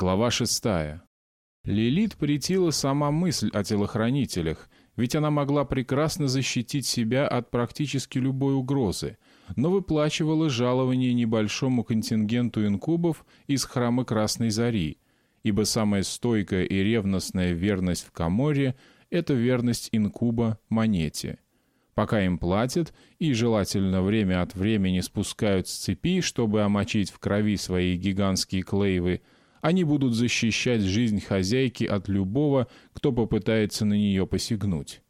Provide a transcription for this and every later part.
Глава шестая. Лилит претила сама мысль о телохранителях, ведь она могла прекрасно защитить себя от практически любой угрозы, но выплачивала жалование небольшому контингенту инкубов из храма Красной Зари, ибо самая стойкая и ревностная верность в Каморе — это верность инкуба монете. Пока им платят и желательно время от времени спускают с цепи, чтобы омочить в крови свои гигантские клейвы, они будут защищать жизнь хозяйки от любого, кто попытается на нее посягнуть.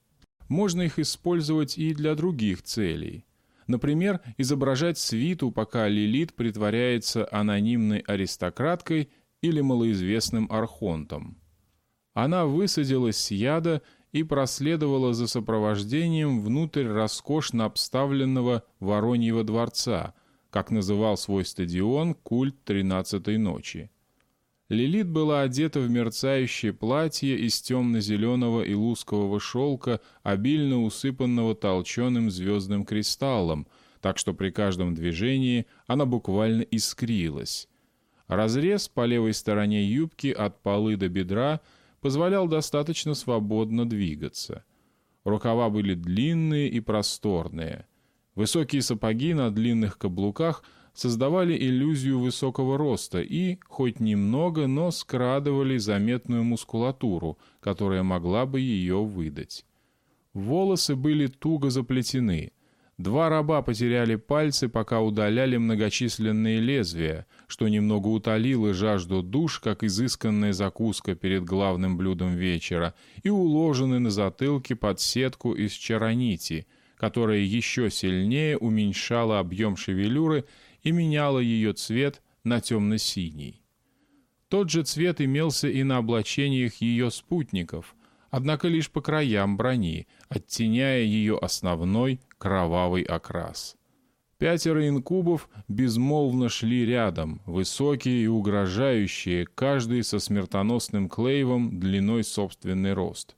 Можно их использовать и для других целей. Например, изображать свиту, пока Лилит притворяется анонимной аристократкой или малоизвестным архонтом. Она высадилась с яда и проследовала за сопровождением внутрь роскошно обставленного Вороньего дворца, как называл свой стадион культ тринадцатой ночи. Лилит была одета в мерцающее платье из темно-зеленого и лускового шелка, обильно усыпанного толченым звездным кристаллом, так что при каждом движении она буквально искрилась. Разрез по левой стороне юбки от полы до бедра позволял достаточно свободно двигаться. Рукава были длинные и просторные. Высокие сапоги на длинных каблуках – создавали иллюзию высокого роста и, хоть немного, но скрадывали заметную мускулатуру, которая могла бы ее выдать. Волосы были туго заплетены. Два раба потеряли пальцы, пока удаляли многочисленные лезвия, что немного утолило жажду душ, как изысканная закуска перед главным блюдом вечера, и уложены на затылке под сетку из чаронити, которая еще сильнее уменьшала объем шевелюры и меняла ее цвет на темно-синий. Тот же цвет имелся и на облачениях ее спутников, однако лишь по краям брони, оттеняя ее основной кровавый окрас. Пятеро инкубов безмолвно шли рядом, высокие и угрожающие, каждый со смертоносным клейвом длиной собственный рост.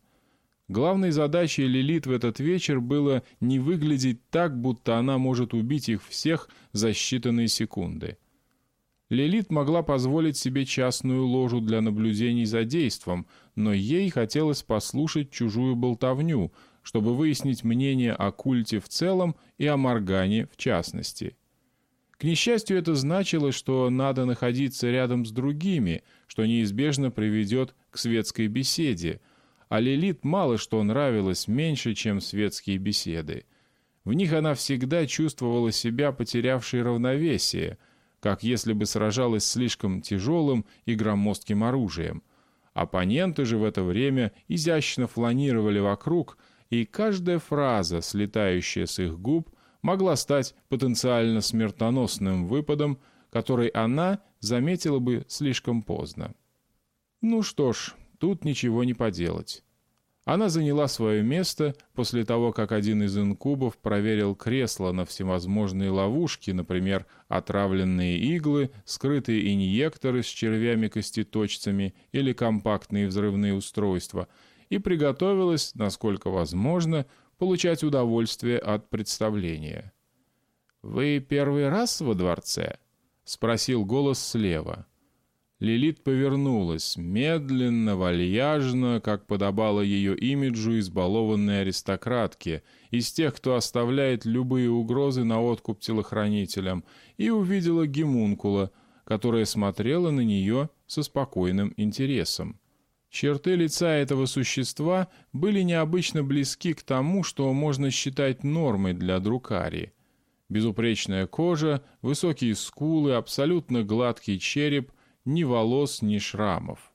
Главной задачей Лилит в этот вечер было не выглядеть так, будто она может убить их всех за считанные секунды. Лилит могла позволить себе частную ложу для наблюдений за действом, но ей хотелось послушать чужую болтовню, чтобы выяснить мнение о культе в целом и о Моргане в частности. К несчастью, это значило, что надо находиться рядом с другими, что неизбежно приведет к светской беседе – а Лилит мало что нравилось меньше, чем светские беседы. В них она всегда чувствовала себя потерявшей равновесие, как если бы сражалась слишком тяжелым и громоздким оружием. Оппоненты же в это время изящно фланировали вокруг, и каждая фраза, слетающая с их губ, могла стать потенциально смертоносным выпадом, который она заметила бы слишком поздно. Ну что ж, Тут ничего не поделать. Она заняла свое место после того, как один из инкубов проверил кресло на всевозможные ловушки, например, отравленные иглы, скрытые инъекторы с червями-костеточцами или компактные взрывные устройства, и приготовилась, насколько возможно, получать удовольствие от представления. «Вы первый раз во дворце?» — спросил голос слева. Лилит повернулась, медленно, вальяжно, как подобало ее имиджу избалованной аристократки, из тех, кто оставляет любые угрозы на откуп телохранителям, и увидела гемункула, которая смотрела на нее со спокойным интересом. Черты лица этого существа были необычно близки к тому, что можно считать нормой для друкари. Безупречная кожа, высокие скулы, абсолютно гладкий череп — ни волос, ни шрамов.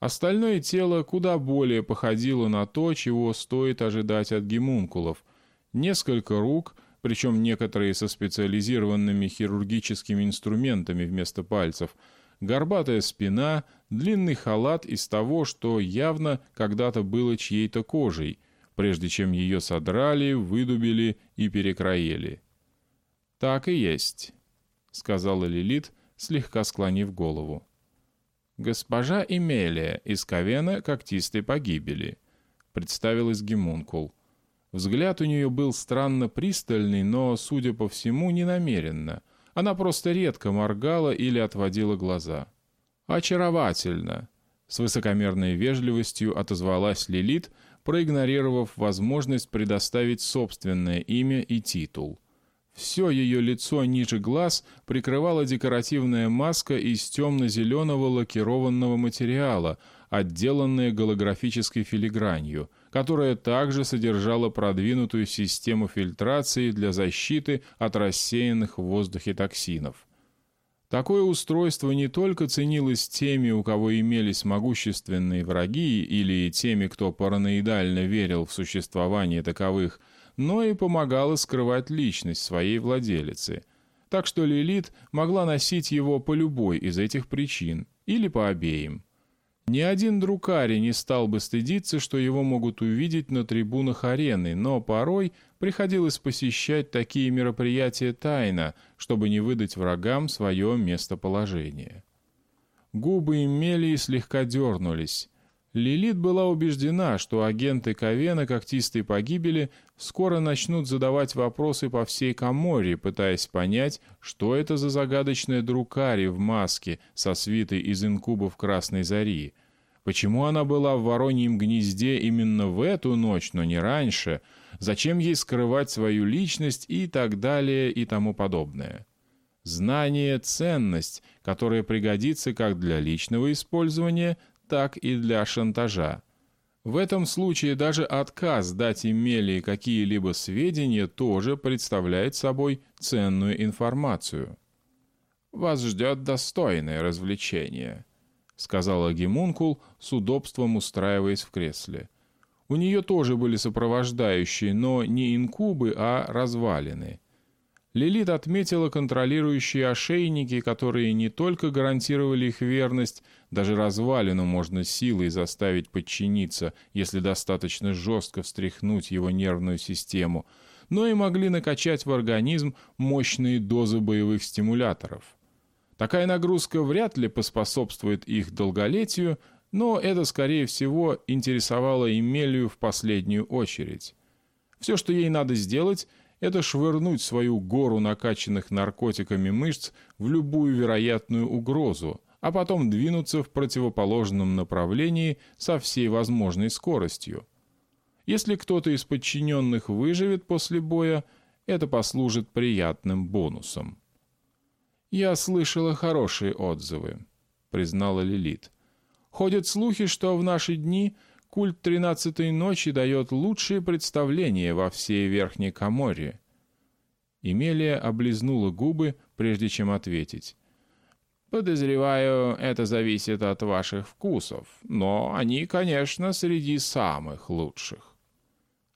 Остальное тело куда более походило на то, чего стоит ожидать от гемункулов. Несколько рук, причем некоторые со специализированными хирургическими инструментами вместо пальцев, горбатая спина, длинный халат из того, что явно когда-то было чьей-то кожей, прежде чем ее содрали, выдубили и перекроили. «Так и есть», — сказала Лилит, — слегка склонив голову. «Госпожа Эмелия из Ковена когтистой погибели», — представилась Гемункул. Взгляд у нее был странно пристальный, но, судя по всему, не намеренно. Она просто редко моргала или отводила глаза. «Очаровательно!» С высокомерной вежливостью отозвалась Лилит, проигнорировав возможность предоставить собственное имя и титул. Все ее лицо ниже глаз прикрывала декоративная маска из темно-зеленого лакированного материала, отделанная голографической филигранью, которая также содержала продвинутую систему фильтрации для защиты от рассеянных в воздухе токсинов. Такое устройство не только ценилось теми, у кого имелись могущественные враги, или теми, кто параноидально верил в существование таковых – но и помогала скрывать личность своей владелицы. Так что Лилит могла носить его по любой из этих причин, или по обеим. Ни один друкари не стал бы стыдиться, что его могут увидеть на трибунах арены, но порой приходилось посещать такие мероприятия тайно, чтобы не выдать врагам свое местоположение. Губы Эмелии слегка дернулись. Лилит была убеждена, что агенты Ковена когтистой погибели скоро начнут задавать вопросы по всей Каморре, пытаясь понять, что это за загадочная друкари в маске со свитой из инкубов Красной Зари. Почему она была в Вороньем гнезде именно в эту ночь, но не раньше? Зачем ей скрывать свою личность и так далее и тому подобное? Знание – ценность, которая пригодится как для личного использования, так и для шантажа. В этом случае даже отказ дать Эмелии какие-либо сведения тоже представляет собой ценную информацию. «Вас ждет достойное развлечение», — сказала Гемункул, с удобством устраиваясь в кресле. У нее тоже были сопровождающие, но не инкубы, а развалины. Лилит отметила контролирующие ошейники, которые не только гарантировали их верность, даже развалину можно силой заставить подчиниться, если достаточно жестко встряхнуть его нервную систему, но и могли накачать в организм мощные дозы боевых стимуляторов. Такая нагрузка вряд ли поспособствует их долголетию, но это, скорее всего, интересовало Эмелию в последнюю очередь. Все, что ей надо сделать – это швырнуть свою гору накачанных наркотиками мышц в любую вероятную угрозу, а потом двинуться в противоположном направлении со всей возможной скоростью. Если кто-то из подчиненных выживет после боя, это послужит приятным бонусом. «Я слышала хорошие отзывы», — признала Лилит. «Ходят слухи, что в наши дни культ тринадцатой ночи дает лучшие представления во всей Верхней Каморре. Емелия облизнула губы, прежде чем ответить. «Подозреваю, это зависит от ваших вкусов, но они, конечно, среди самых лучших».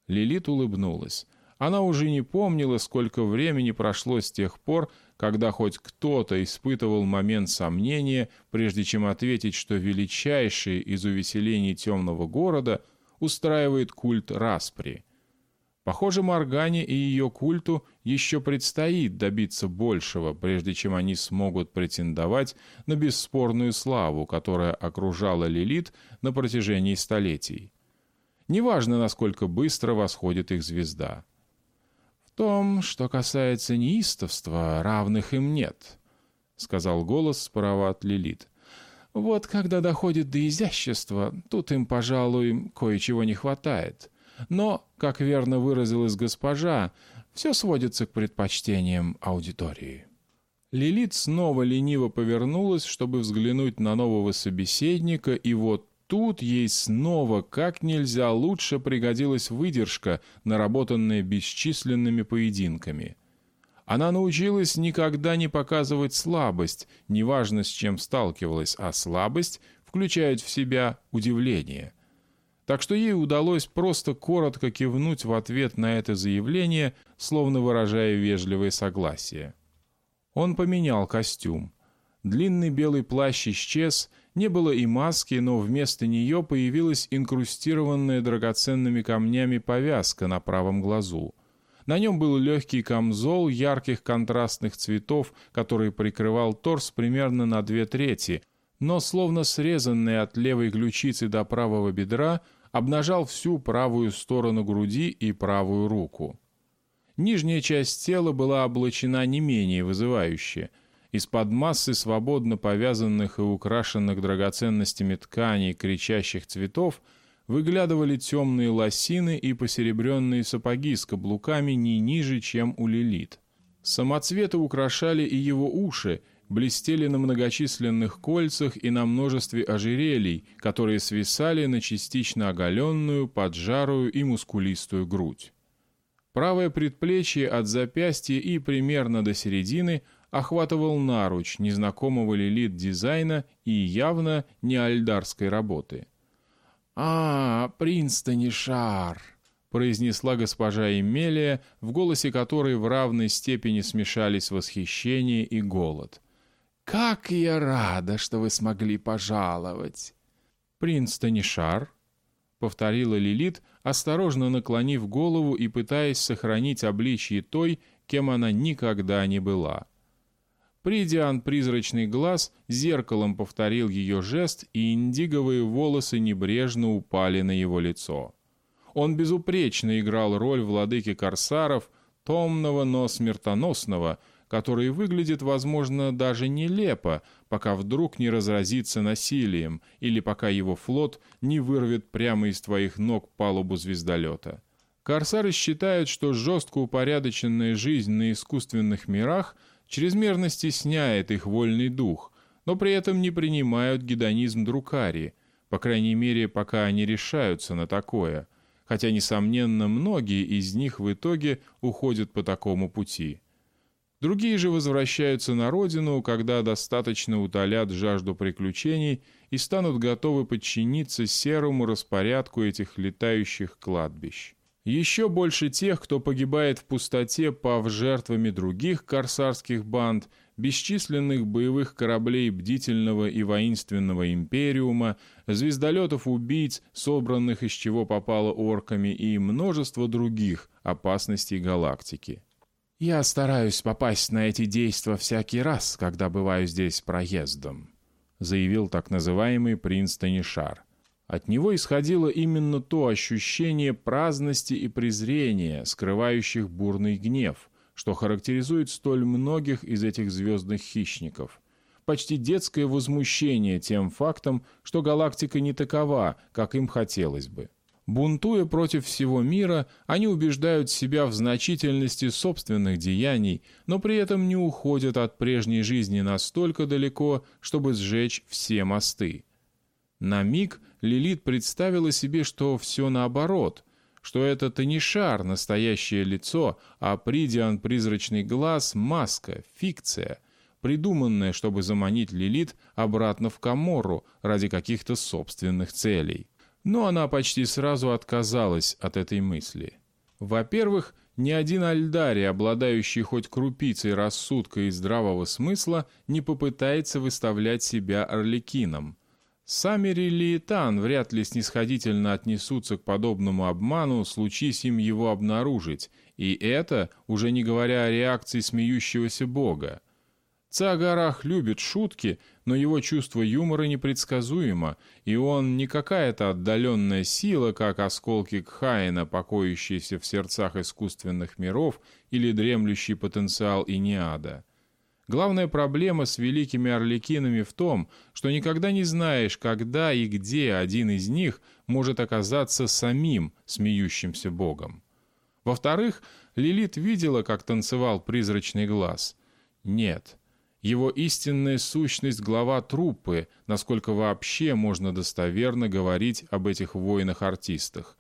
Лилит улыбнулась. Она уже не помнила, сколько времени прошло с тех пор, когда хоть кто-то испытывал момент сомнения, прежде чем ответить, что величайшее из увеселений темного города устраивает культ распри. Похоже, Моргане и ее культу еще предстоит добиться большего, прежде чем они смогут претендовать на бесспорную славу, которая окружала Лилит на протяжении столетий. Неважно, насколько быстро восходит их звезда. Том, что касается неистовства, равных им нет, — сказал голос справа от Лилит. Вот когда доходит до изящества, тут им, пожалуй, кое-чего не хватает. Но, как верно выразилась госпожа, все сводится к предпочтениям аудитории. Лилит снова лениво повернулась, чтобы взглянуть на нового собеседника, и вот тут ей снова как нельзя лучше пригодилась выдержка, наработанная бесчисленными поединками. Она научилась никогда не показывать слабость, неважно с чем сталкивалась, а слабость включает в себя удивление. Так что ей удалось просто коротко кивнуть в ответ на это заявление, словно выражая вежливое согласие. Он поменял костюм. Длинный белый плащ исчез, не было и маски, но вместо нее появилась инкрустированная драгоценными камнями повязка на правом глазу. На нем был легкий камзол ярких контрастных цветов, который прикрывал торс примерно на две трети, но словно срезанный от левой ключицы до правого бедра, обнажал всю правую сторону груди и правую руку. Нижняя часть тела была облачена не менее вызывающе, Из-под массы свободно повязанных и украшенных драгоценностями тканей кричащих цветов выглядывали темные лосины и посеребренные сапоги с каблуками не ниже, чем у Лилит. Самоцветы украшали и его уши, блестели на многочисленных кольцах и на множестве ожерелий, которые свисали на частично оголенную, поджарую и мускулистую грудь. Правое предплечье от запястья и примерно до середины охватывал наруч незнакомого лилит дизайна и явно не альдарской работы. «А, Принстони шар!» — произнесла госпожа Эмелия, в голосе которой в равной степени смешались восхищение и голод. «Как я рада, что вы смогли пожаловать!» «Принц Танишар», — повторила Лилит, осторожно наклонив голову и пытаясь сохранить обличье той, кем она никогда не была. Придиан призрачный глаз зеркалом повторил ее жест, и индиговые волосы небрежно упали на его лицо. Он безупречно играл роль владыки корсаров, томного, но смертоносного, который выглядит, возможно, даже нелепо, пока вдруг не разразится насилием или пока его флот не вырвет прямо из твоих ног палубу звездолета. Корсары считают, что жестко упорядоченная жизнь на искусственных мирах – чрезмерно стесняет их вольный дух, но при этом не принимают гедонизм друкари, по крайней мере, пока они решаются на такое, хотя, несомненно, многие из них в итоге уходят по такому пути. Другие же возвращаются на родину, когда достаточно утолят жажду приключений и станут готовы подчиниться серому распорядку этих летающих кладбищ. Еще больше тех, кто погибает в пустоте, пав жертвами других корсарских банд, бесчисленных боевых кораблей бдительного и воинственного империума, звездолетов-убийц, собранных из чего попало орками, и множество других опасностей галактики. «Я стараюсь попасть на эти действия всякий раз, когда бываю здесь проездом», заявил так называемый принц Танишар. От него исходило именно то ощущение праздности и презрения, скрывающих бурный гнев, что характеризует столь многих из этих звездных хищников. Почти детское возмущение тем фактом, что галактика не такова, как им хотелось бы. Бунтуя против всего мира, они убеждают себя в значительности собственных деяний, но при этом не уходят от прежней жизни настолько далеко, чтобы сжечь все мосты. На миг Лилит представила себе, что все наоборот, что это Танишар — настоящее лицо, а Придиан — призрачный глаз, маска, фикция, придуманная, чтобы заманить Лилит обратно в Каморру ради каких-то собственных целей. Но она почти сразу отказалась от этой мысли. Во-первых, ни один Альдари, обладающий хоть крупицей рассудка и здравого смысла, не попытается выставлять себя Орликином — Сами Релиетан вряд ли снисходительно отнесутся к подобному обману, случись им его обнаружить, и это уже не говоря о реакции смеющегося бога. Цагарах любит шутки, но его чувство юмора непредсказуемо, и он не какая-то отдаленная сила, как осколки Кхаина, покоящиеся в сердцах искусственных миров, или дремлющий потенциал Иниада. Главная проблема с великими орликинами в том, что никогда не знаешь, когда и где один из них может оказаться самим смеющимся богом. Во-вторых, Лилит видела, как танцевал призрачный глаз. Нет, его истинная сущность глава труппы, насколько вообще можно достоверно говорить об этих воинах-артистах.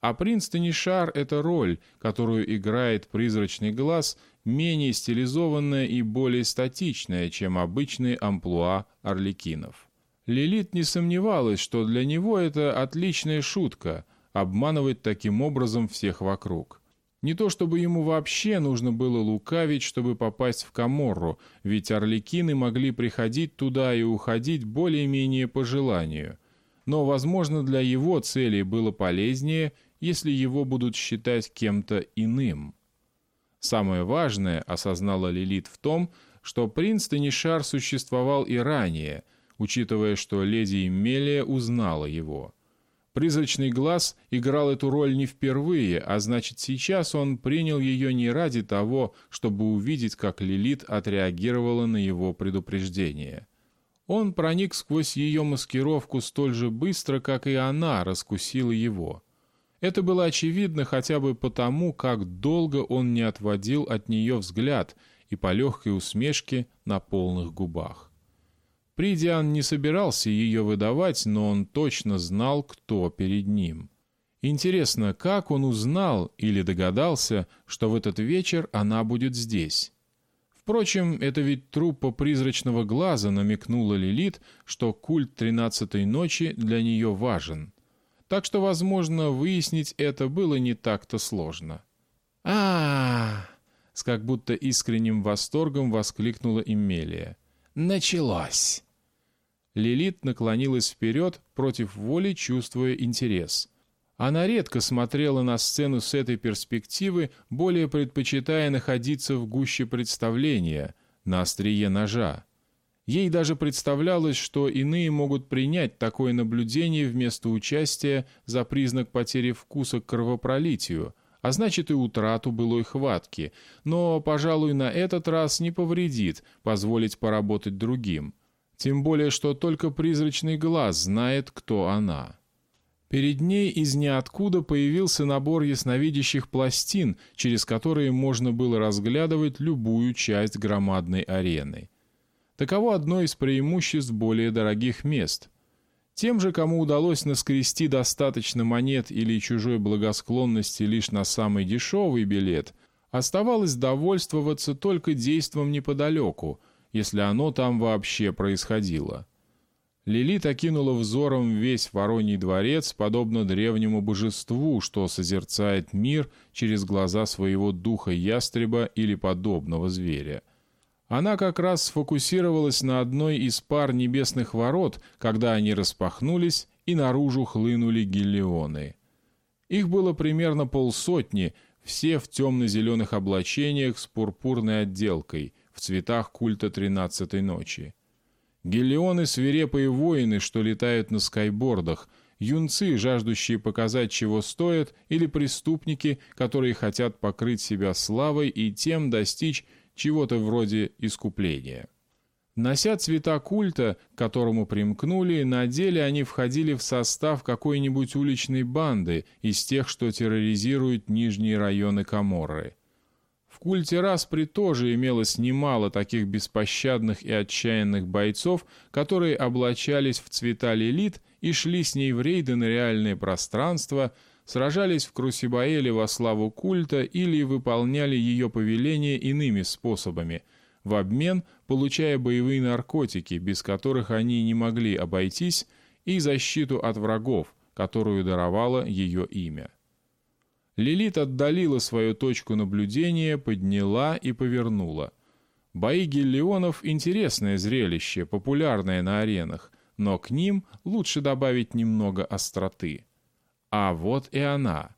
А принц Танишар — это роль, которую играет призрачный глаз — менее стилизованная и более статичная, чем обычные амплуа орликинов. Лилит не сомневалась, что для него это отличная шутка — обманывать таким образом всех вокруг. Не то чтобы ему вообще нужно было лукавить, чтобы попасть в Каморру, ведь орликины могли приходить туда и уходить более-менее по желанию. Но, возможно, для его целей было полезнее, если его будут считать кем-то иным. Самое важное, осознала Лилит в том, что принц Танишар существовал и ранее, учитывая, что леди Эмелия узнала его. Призрачный глаз играл эту роль не впервые, а значит сейчас он принял ее не ради того, чтобы увидеть, как Лилит отреагировала на его предупреждение. Он проник сквозь ее маскировку столь же быстро, как и она раскусила его. Это было очевидно хотя бы потому, как долго он не отводил от нее взгляд и по легкой усмешке на полных губах. Придиан не собирался ее выдавать, но он точно знал, кто перед ним. Интересно, как он узнал или догадался, что в этот вечер она будет здесь? Впрочем, это ведь труппа призрачного глаза намекнула Лилит, что культ тринадцатой ночи для нее важен. Так что, возможно, выяснить это было не так-то сложно. а, с как будто искренним восторгом воскликнула Эмелия. «Началось!» Лилит наклонилась вперед, против воли чувствуя интерес. Она редко смотрела на сцену с этой перспективы, более предпочитая находиться в гуще представления, на острие ножа. Ей даже представлялось, что иные могут принять такое наблюдение вместо участия за признак потери вкуса к кровопролитию, а значит и утрату былой хватки, но, пожалуй, на этот раз не повредит позволить поработать другим – тем более, что только призрачный глаз знает, кто она. Перед ней из ниоткуда появился набор ясновидящих пластин, через которые можно было разглядывать любую часть громадной арены. Таково одно из преимуществ более дорогих мест. Тем же, кому удалось наскрести достаточно монет или чужой благосклонности лишь на самый дешевый билет, оставалось довольствоваться только действом неподалеку – если оно там вообще происходило. Лилит окинула взором весь Вороний дворец, подобно древнему божеству, что созерцает мир через глаза своего духа ястреба или подобного зверя. Она как раз сфокусировалась на одной из пар небесных ворот, когда они распахнулись и наружу хлынули гиллионы. Их было примерно полсотни, все в темно-зеленых облачениях с пурпурной отделкой – в цветах культа тринадцатой ночи. Гелионы — свирепые воины, что летают на скайбордах, юнцы, жаждущие показать, чего стоят, или преступники, которые хотят покрыть себя славой и тем достичь чего-то вроде искупления. Нося цвета культа, к которому примкнули, на деле они входили в состав какой-нибудь уличной банды из тех, что терроризируют нижние районы Каморры культе Распри тоже имелось немало таких беспощадных и отчаянных бойцов, которые облачались в цвета лилит и шли с ней в рейды на реальное пространство, сражались в Крусибаэле во славу культа или выполняли ее повеления иными способами, в обмен получая боевые наркотики, без которых они не могли обойтись, и защиту от врагов, которую даровало ее имя. Лилит отдалила свою точку наблюдения, подняла и повернула. Бои гиллионов — интересное зрелище, популярное на аренах, но к ним лучше добавить немного остроты. А вот и она.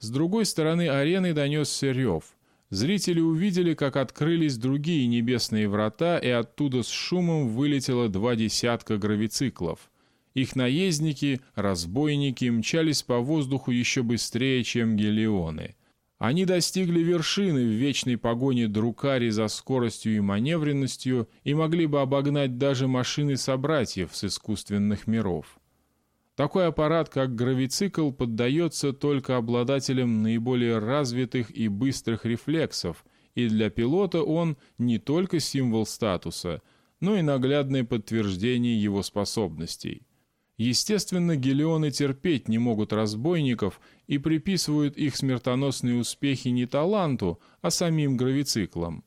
С другой стороны арены донесся рев. Зрители увидели, как открылись другие небесные врата, и оттуда с шумом вылетело два десятка гравициклов. Их наездники, разбойники, мчались по воздуху еще быстрее, чем гелионы. Они достигли вершины в вечной погоне Друкари за скоростью и маневренностью и могли бы обогнать даже машины собратьев с искусственных миров. Такой аппарат, как гравицикл, поддается только обладателям наиболее развитых и быстрых рефлексов, и для пилота он не только символ статуса, но и наглядное подтверждение его способностей. Естественно, гелионы терпеть не могут разбойников и приписывают их смертоносные успехи не таланту, а самим гравициклам.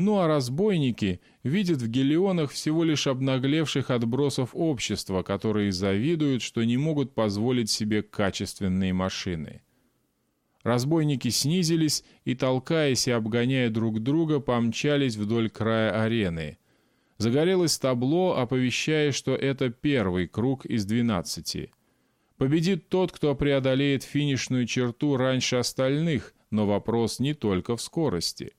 Ну а разбойники видят в гелионах всего лишь обнаглевших отбросов общества, которые завидуют, что не могут позволить себе качественные машины. Разбойники снизились и, толкаясь и обгоняя друг друга, помчались вдоль края арены – Загорелось табло, оповещая, что это первый круг из 12. Победит тот, кто преодолеет финишную черту раньше остальных, но вопрос не только в скорости.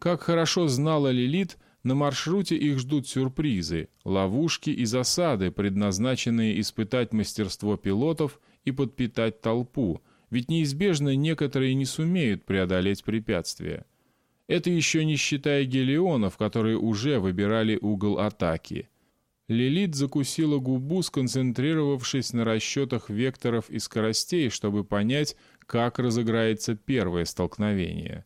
Как хорошо знала Лилит, на маршруте их ждут сюрпризы, ловушки и засады, предназначенные испытать мастерство пилотов и подпитать толпу, ведь неизбежно некоторые не сумеют преодолеть препятствия. Это еще не считая гелионов, которые уже выбирали угол атаки. Лилит закусила губу, сконцентрировавшись на расчетах векторов и скоростей, чтобы понять, как разыграется первое столкновение.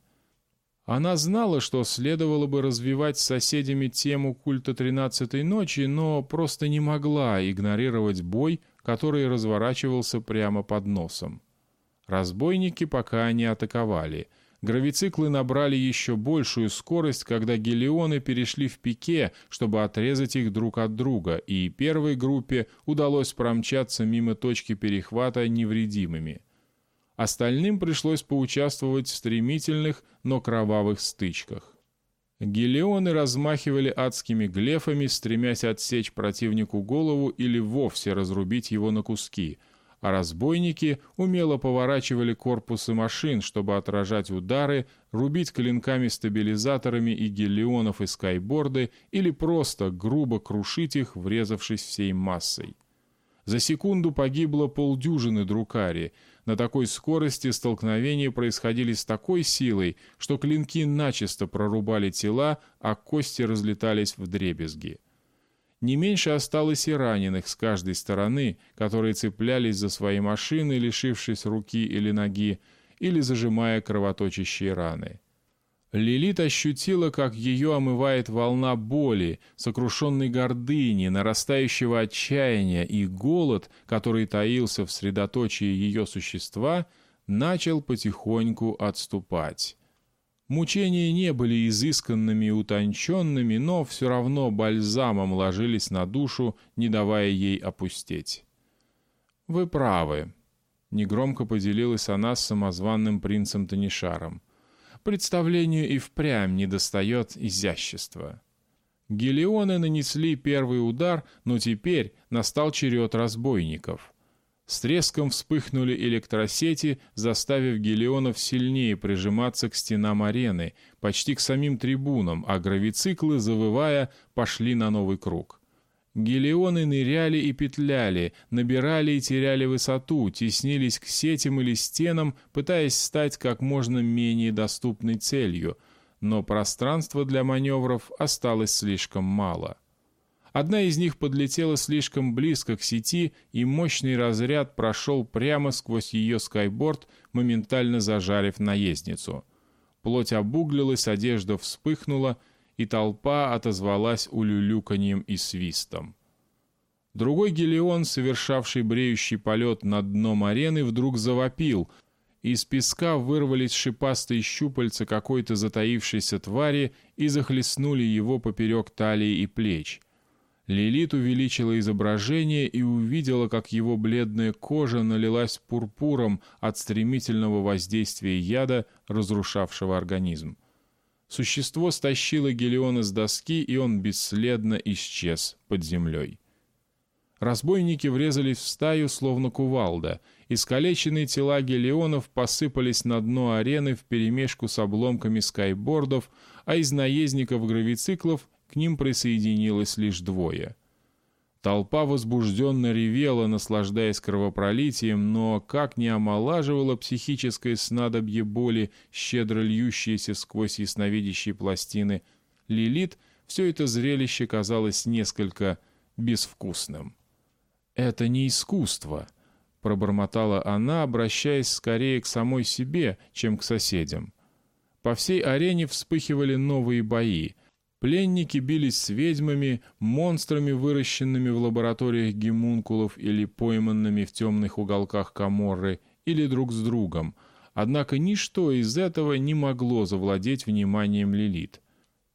Она знала, что следовало бы развивать с соседями тему культа тринадцатой ночи, но просто не могла игнорировать бой, который разворачивался прямо под носом. Разбойники пока не атаковали. Гравициклы набрали еще большую скорость, когда гелионы перешли в пике, чтобы отрезать их друг от друга, и первой группе удалось промчаться мимо точки перехвата невредимыми. Остальным пришлось поучаствовать в стремительных, но кровавых стычках. Гелионы размахивали адскими глефами, стремясь отсечь противнику голову или вовсе разрубить его на куски, а разбойники умело поворачивали корпусы машин, чтобы отражать удары, рубить клинками-стабилизаторами и гелионов и скайборды или просто грубо крушить их, врезавшись всей массой. За секунду погибло полдюжины друкари — на такой скорости столкновения происходили с такой силой, что клинки начисто прорубали тела, а кости разлетались в дребезги. Не меньше осталось и раненых с каждой стороны, которые цеплялись за свои машины, лишившись руки или ноги, или зажимая кровоточащие раны. Лилит ощутила, как ее омывает волна боли, сокрушенной гордыни, нарастающего отчаяния, и голод, который таился в средоточии ее существа, начал потихоньку отступать. Мучения не были изысканными и утонченными, но все равно бальзамом ложились на душу, не давая ей опустеть. «Вы правы», — негромко поделилась она с самозванным принцем Танишаром представлению и впрямь недостает изящества. Гелионы нанесли первый удар, но теперь настал черед разбойников. С треском вспыхнули электросети, заставив гелионов сильнее прижиматься к стенам арены, почти к самим трибунам, а гравициклы, завывая, пошли на новый круг. Гелионы ныряли и петляли, набирали и теряли высоту, теснились к сетям или стенам, пытаясь стать как можно менее доступной целью, но пространства для маневров осталось слишком мало. Одна из них подлетела слишком близко к сети, и мощный разряд прошел прямо сквозь ее скайборд, моментально зажарив наездницу. Плоть обуглилась, одежда вспыхнула — и толпа отозвалась улюлюканьем и свистом. Другой гелион, совершавший бреющий полет над дном арены, вдруг завопил. Из песка вырвались шипастые щупальца какой-то затаившейся твари и захлестнули его поперек талии и плеч. Лилит увеличила изображение и увидела, как его бледная кожа налилась пурпуром от стремительного воздействия яда, разрушавшего организм. Существо стащило Гелиона с доски, и он бесследно исчез под землей. Разбойники врезались в стаю, словно кувалда. Искалеченные тела гелионов посыпались на дно арены вперемешку с обломками скайбордов, а из наездников гравициклов к ним присоединилось лишь двое — Толпа возбужденно ревела, наслаждаясь кровопролитием, но как не омолаживало психическое снадобье боли, щедро льющееся сквозь ясновидящие пластины, Лилит все это зрелище казалось несколько безвкусным. «Это не искусство», — пробормотала она, обращаясь скорее к самой себе, чем к соседям. По всей арене вспыхивали новые бои — Пленники бились с ведьмами, монстрами, выращенными в лабораториях гемункулов или пойманными в темных уголках Каморры, или друг с другом. Однако ничто из этого не могло завладеть вниманием Лилит.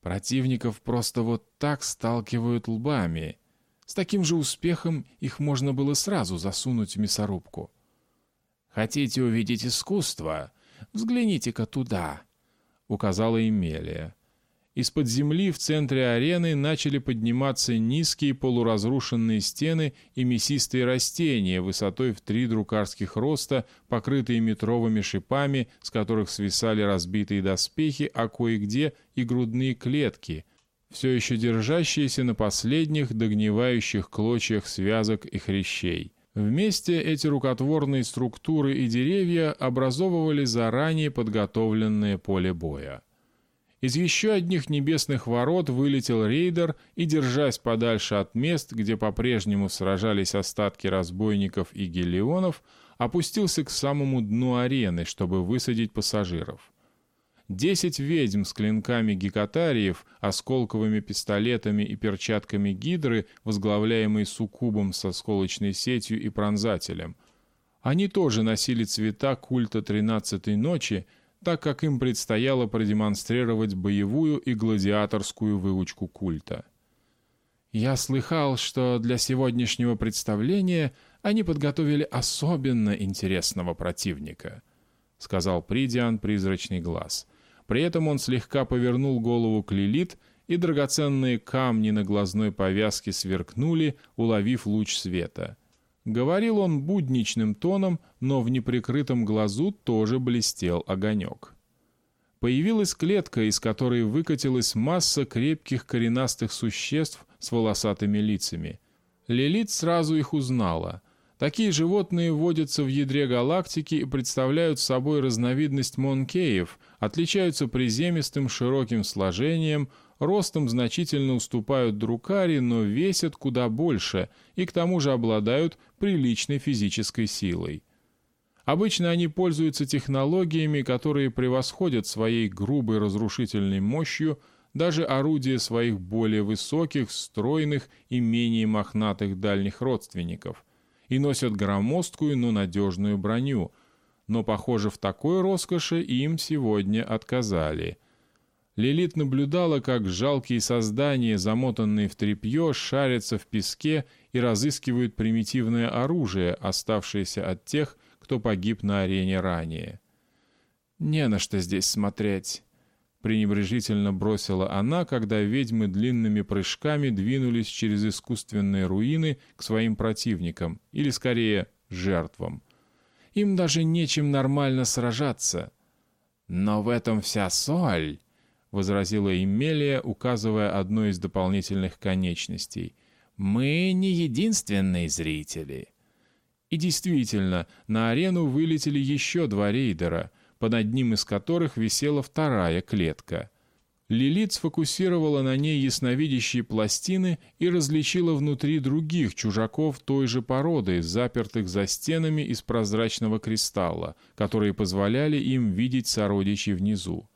Противников просто вот так сталкивают лбами. С таким же успехом их можно было сразу засунуть в мясорубку. «Хотите увидеть искусство? Взгляните-ка туда», — указала Эмелия. Из-под земли в центре арены начали подниматься низкие полуразрушенные стены и мясистые растения высотой в три друкарских роста, покрытые метровыми шипами, с которых свисали разбитые доспехи, а кое-где и грудные клетки, все еще держащиеся на последних догнивающих клочьях связок и хрящей. Вместе эти рукотворные структуры и деревья образовывали заранее подготовленное поле боя. Из еще одних небесных ворот вылетел рейдер и, держась подальше от мест, где по-прежнему сражались остатки разбойников и гелионов, опустился к самому дну арены, чтобы высадить пассажиров. Десять ведьм с клинками гекатариев, осколковыми пистолетами и перчатками гидры, возглавляемые суккубом со сколочной сетью и пронзателем. Они тоже носили цвета культа тринадцатой ночи, так как им предстояло продемонстрировать боевую и гладиаторскую выучку культа. Я слыхал, что для сегодняшнего представления они подготовили особенно интересного противника, сказал Придиан призрачный глаз — при этом он слегка повернул голову к Лилит, и драгоценные камни на глазной повязке сверкнули, уловив луч света. Говорил он будничным тоном, но в неприкрытом глазу тоже блестел огонек. Появилась клетка, из которой выкатилась масса крепких коренастых существ с волосатыми лицами. Лилит сразу их узнала. Такие животные водятся в ядре галактики и представляют собой разновидность монкеев, отличаются приземистым широким сложением, ростом значительно уступают друкари, но весят куда больше и к тому же обладают приличной физической силой. Обычно они пользуются технологиями, которые превосходят своей грубой разрушительной мощью даже орудия своих более высоких, стройных и менее мохнатых дальних родственников, и носят громоздкую, но надежную броню – но, похоже, в такой роскоши им сегодня отказали. Лилит наблюдала, как жалкие создания, замотанные в тряпье, шарятся в песке и разыскивают примитивное оружие, оставшееся от тех, кто погиб на арене ранее. «Не на что здесь смотреть», — пренебрежительно бросила она, когда ведьмы длинными прыжками двинулись через искусственные руины к своим противникам, или, скорее, жертвам. Им даже нечем нормально сражаться. Но в этом вся соль, возразила Эмелия, указывая одной из дополнительных конечностей. Мы не единственные зрители. И действительно, на арену вылетели еще два рейдера, под одним из которых висела вторая клетка — Лилит сфокусировала на ней ясновидящие пластины и различила внутри других чужаков той же породы, запертых за стенами из прозрачного кристалла, которые позволяли им видеть сородичей внизу.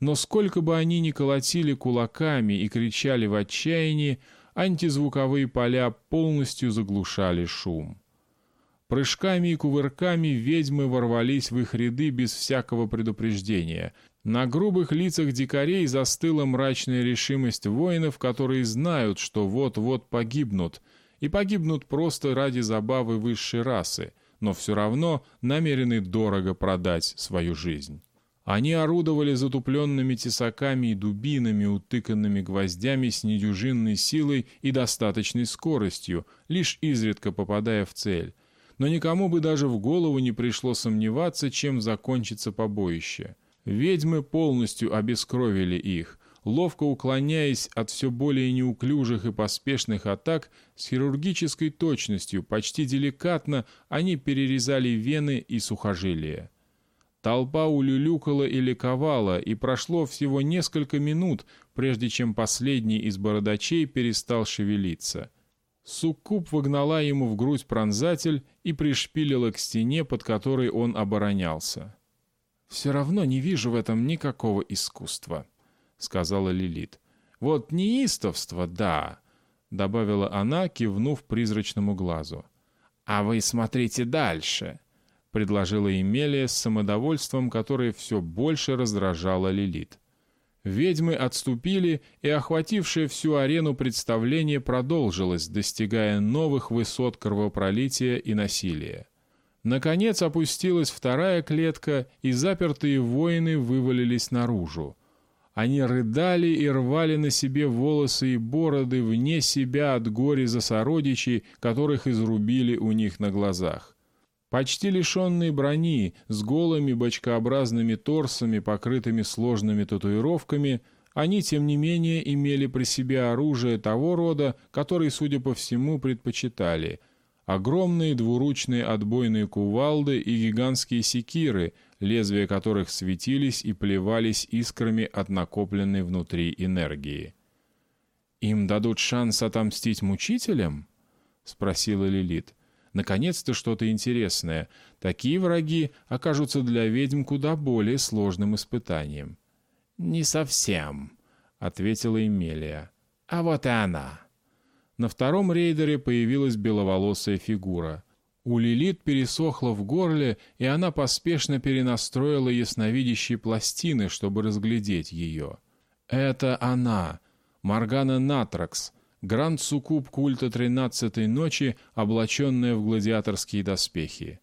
Но сколько бы они ни колотили кулаками и кричали в отчаянии, антизвуковые поля полностью заглушали шум. Прыжками и кувырками ведьмы ворвались в их ряды без всякого предупреждения — на грубых лицах дикарей застыла мрачная решимость воинов, которые знают, что вот-вот погибнут, и погибнут просто ради забавы высшей расы, но все равно намерены дорого продать свою жизнь. Они орудовали затупленными тесаками и дубинами, утыканными гвоздями с недюжинной силой и достаточной скоростью, лишь изредка попадая в цель. Но никому бы даже в голову не пришло сомневаться, чем закончится побоище. Ведьмы полностью обескровили их, ловко уклоняясь от все более неуклюжих и поспешных атак с хирургической точностью, почти деликатно они перерезали вены и сухожилия. Толпа улюлюкала и ликовала, и прошло всего несколько минут, прежде чем последний из бородачей перестал шевелиться. Суккуб вогнала ему в грудь пронзатель и пришпилила к стене, под которой он оборонялся. «Все равно не вижу в этом никакого искусства», — сказала Лилит. «Вот неистовство, да», — добавила она, кивнув призрачному глазу. «А вы смотрите дальше», — предложила Эмелия с самодовольством, которое все больше раздражало Лилит. Ведьмы отступили, и охватившее всю арену представление продолжилось, достигая новых высот кровопролития и насилия. Наконец опустилась вторая клетка, и запертые воины вывалились наружу. Они рыдали и рвали на себе волосы и бороды вне себя от горя за сородичей, которых изрубили у них на глазах. Почти лишенные брони, с голыми бочкообразными торсами, покрытыми сложными татуировками, они, тем не менее, имели при себе оружие того рода, который, судя по всему, предпочитали. Огромные двуручные отбойные кувалды и гигантские секиры, лезвия которых светились и плевались искрами от накопленной внутри энергии. «Им дадут шанс отомстить мучителям?» — спросила Лилит. «Наконец-то что-то интересное. Такие враги окажутся для ведьм куда более сложным испытанием». «Не совсем», — ответила Эмилия. «А вот и она». На втором рейдере появилась беловолосая фигура. У Лилит пересохло в горле, и она поспешно перенастроила ясновидящие пластины, чтобы разглядеть ее. «Это она!» Маргана Натракс, гранд-суккуб культа тринадцатой ночи, облаченная в гладиаторские доспехи.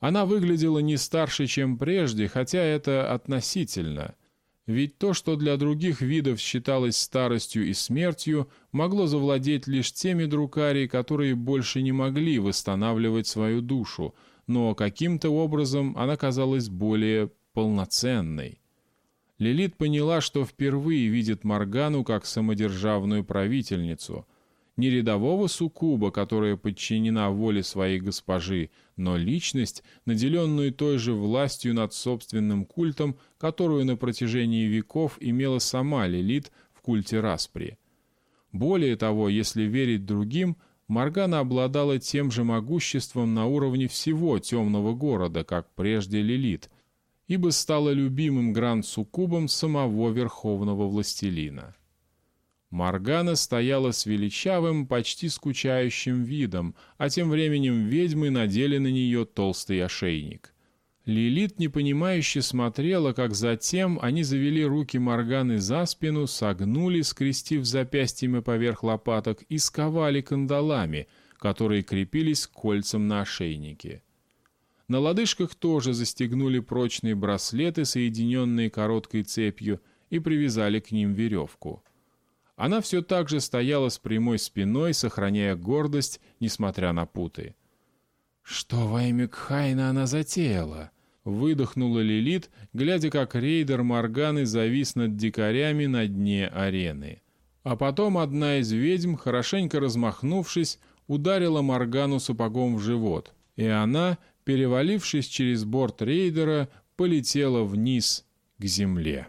Она выглядела не старше, чем прежде, хотя это относительно. Ведь то, что для других видов считалось старостью и смертью, могло завладеть лишь теми друкари, которые больше не могли восстанавливать свою душу, но каким-то образом она казалась более полноценной. Лилит поняла, что впервые видит Моргану как самодержавную правительницу. Не рядового суккуба, которая подчинена воле своей госпожи, но личность, наделенную той же властью над собственным культом, которую на протяжении веков имела сама Лилит в культе Распри. Более того, если верить другим, Моргана обладала тем же могуществом на уровне всего темного города, как прежде Лилит – ибо стала любимым гранд-суккубом самого верховного властелина. Маргана стояла с величавым, почти скучающим видом, а тем временем ведьмы надели на нее толстый ошейник. Лилит непонимающе смотрела, как затем они завели руки Морганы за спину, согнули, скрестив запястьями поверх лопаток и сковали кандалами, которые крепились кольцам на ошейнике. На лодыжках тоже застегнули прочные браслеты, соединенные короткой цепью, и привязали к ним веревку. Она все так же стояла с прямой спиной, сохраняя гордость, несмотря на путы. «Что во имя Кхайна она затеяла?» Выдохнула Лилит, глядя, как рейдер Морганы завис над дикарями на дне арены. А потом одна из ведьм, хорошенько размахнувшись, ударила Моргану сапогом в живот, и она, перевалившись через борт рейдера, полетела вниз к земле.